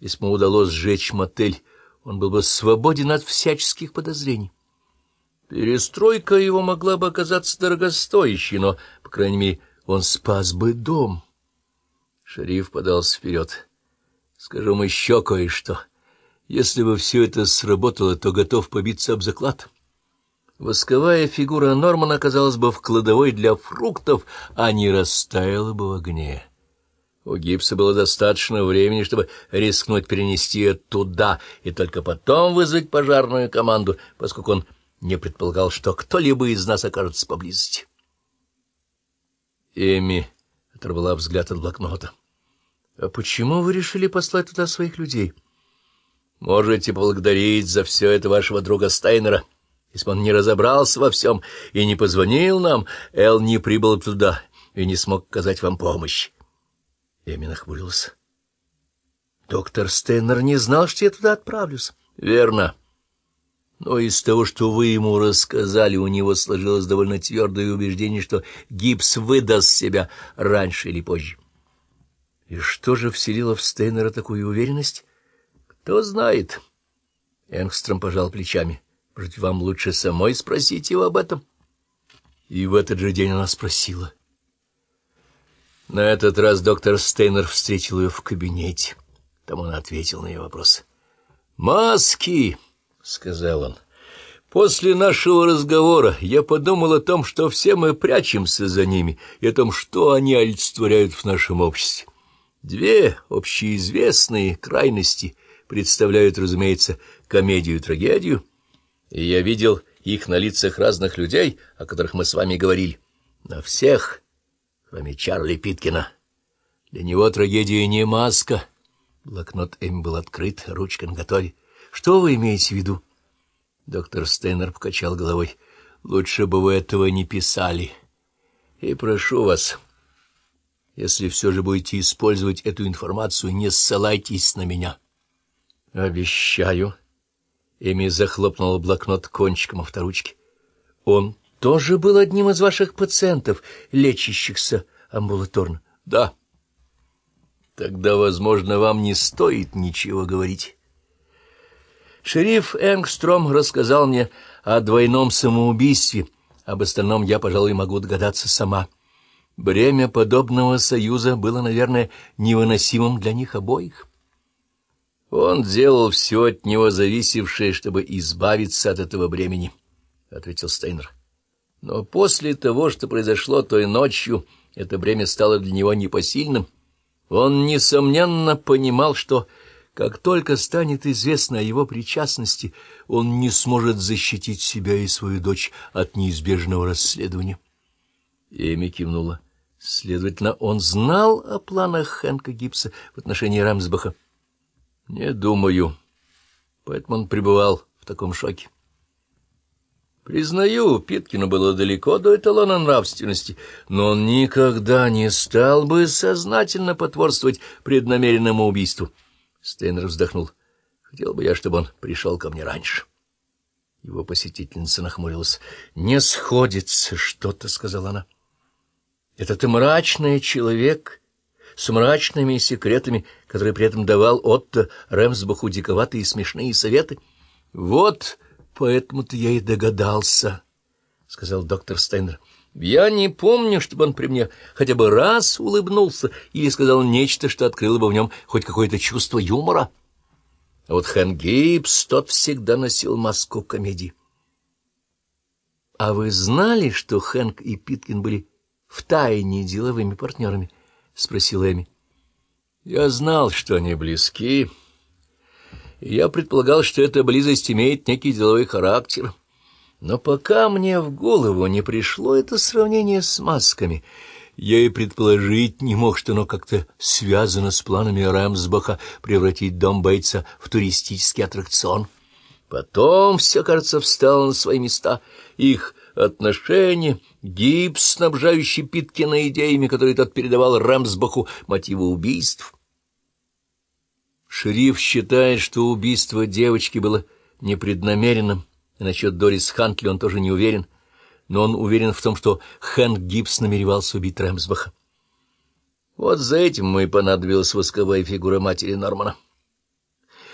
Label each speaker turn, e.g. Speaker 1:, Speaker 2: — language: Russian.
Speaker 1: Если бы удалось сжечь мотель, он был бы свободен от всяческих подозрений. Перестройка его могла бы оказаться дорогостоящей, но, по крайней мере, он спас бы дом. Шериф подался вперед. — Скажу вам еще кое-что. Если бы все это сработало, то готов побиться об заклад. Восковая фигура Нормана оказалась бы в кладовой для фруктов, а не растаяла бы в огне. У гипса было достаточно времени, чтобы рискнуть перенести ее туда и только потом вызвать пожарную команду, поскольку он не предполагал, что кто-либо из нас окажется поблизости. Эми оторвала взгляд от блокнота. — А почему вы решили послать туда своих людей? — Можете поблагодарить за все это вашего друга Стайнера. Если бы он не разобрался во всем и не позвонил нам, Эл не прибыл туда и не смог оказать вам помощь. Эми нахмурился. — Доктор Стейнер не знал, что я туда отправлюсь. — Верно. Но из того, что вы ему рассказали, у него сложилось довольно твердое убеждение, что гипс выдаст себя раньше или позже. И что же вселило в Стейнера такую уверенность? Кто знает. Энгстром пожал плечами. Может, вам лучше самой спросить его об этом? И в этот же день она спросила. На этот раз доктор Стейнер встретил ее в кабинете. Там он ответил на ее вопрос. «Маски!» — сказал он. «После нашего разговора я подумал о том, что все мы прячемся за ними, и о том, что они олицетворяют в нашем обществе. Две общеизвестные крайности представляют, разумеется, комедию и трагедию, и я видел их на лицах разных людей, о которых мы с вами говорили. На всех, кроме Чарли Питкина. Для него трагедия не маска». Блокнот Эми был открыт, ручка наготове. Что вы имеете в виду? Доктор Стейнер покачал головой. Лучше бы вы этого не писали. И прошу вас, если все же будете использовать эту информацию, не ссылайтесь на меня. Обещаю. Эми захлопнула блокнот кончиком авторучки. Он тоже был одним из ваших пациентов, лечащихся амбулаторно? Да. Тогда, возможно, вам не стоит ничего говорить. Шериф Энгстром рассказал мне о двойном самоубийстве, об остальном я, пожалуй, могу догадаться сама. Бремя подобного союза было, наверное, невыносимым для них обоих. Он делал все от него зависевшее, чтобы избавиться от этого бремени, — ответил Стейнер. Но после того, что произошло той ночью, это бремя стало для него непосильным. Он, несомненно, понимал, что как только станет известно о его причастности, он не сможет защитить себя и свою дочь от неизбежного расследования. Эми кивнула. Следовательно, он знал о планах Хэнка Гибса в отношении Рамсбаха. Не думаю. Поэтому он пребывал в таком шоке. Признаю, Питкину было далеко до эталона нравственности, но он никогда не стал бы сознательно потворствовать преднамеренному убийству. Стейнер вздохнул. Хотел бы я, чтобы он пришел ко мне раньше. Его посетительница нахмурилась. — Не сходится что-то, — сказала она. — Это ты мрачный человек с мрачными секретами, которые при этом давал Отто Рэмсбаху диковатые и смешные советы. — Вот поэтому-то я и догадался, — сказал доктор Стейнер. Я не помню, чтобы он при мне хотя бы раз улыбнулся или сказал нечто, что открыло бы в нем хоть какое-то чувство юмора. А вот Хэн Гибс, тот всегда носил маску комедии. — А вы знали, что Хэнк и Питкин были втайне деловыми партнерами? — спросил Эми. — Я знал, что они близки, и я предполагал, что эта близость имеет некий деловой характер. — но пока мне в голову не пришло это сравнение с масками, я и предположить не мог, что оно как-то связано с планами Рэмсбаха превратить дом Бейтса в туристический аттракцион. Потом все, кажется, встало на свои места. Их отношения, гипс, снабжающий Питкина идеями, которые тот передавал Рэмсбаху, мотивы убийств. Шериф считает, что убийство девочки было непреднамеренным, и насчет Дорис Хантли он тоже не уверен, но он уверен в том, что Хэнк Гибс намеревался убить Рэмсбаха. Вот за этим мы и понадобилась восковая фигура матери Нормана.